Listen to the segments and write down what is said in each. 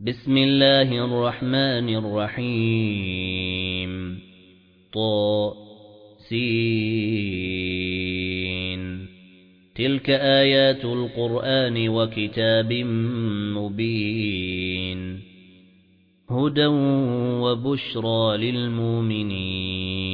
بسم الله الرحمن الرحيم. طا سين. تلك آيات القرآن وكتاب مبين. هدى وبشرى للمؤمنين.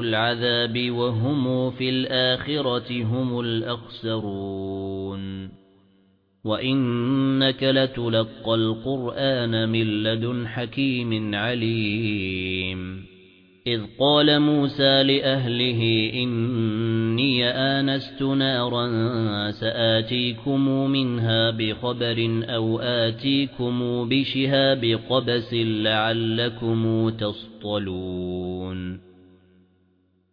العذاب وهم في الآخرة هم الأخسرون. وَإِنَّكَ لَتُلَقَّى الْقُرْآنَ مِنْ لَدُنْ حَكِيمٍ عَلِيمٍ. إِذْ قَالَ مُوسَى لِأَهْلِهِ إِنِّي آنَسْتُ نَارًا سَآتِيكُمْ مِنْهَا بِخَبَرٍ أَوْ آتِيكُمْ بِشِهَابٍ قَبَسٍ لَعَلَّكُمْ تَصْطَلُونَ.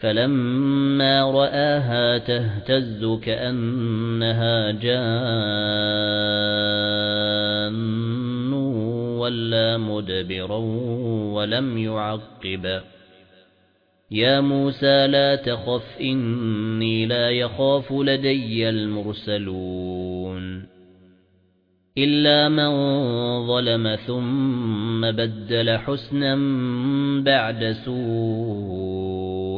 فَلَمَّا رَآهَا تَهْتَزُّ كَأَنَّهَا جَانٌّ وَلَّى مُدْبِرًا وَلَمْ يُعَقِّبْ. يَا مُوسَى لَا تَخَفْ إِنِّي لَا يَخَافُ لَدَيَّ الْمُرْسَلُونَ. إِلَّا مَن ظَلَمَ ثُمَّ بَدَّلَ حُسْنًا بَعْدَ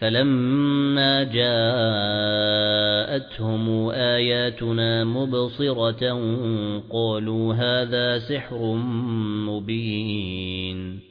فَلَمَّا جَاءَتْهُمْ آيَاتُنَا مُبْصِرَةً قَالُوا هَذَا سِحْرٌ مُبِينٌ.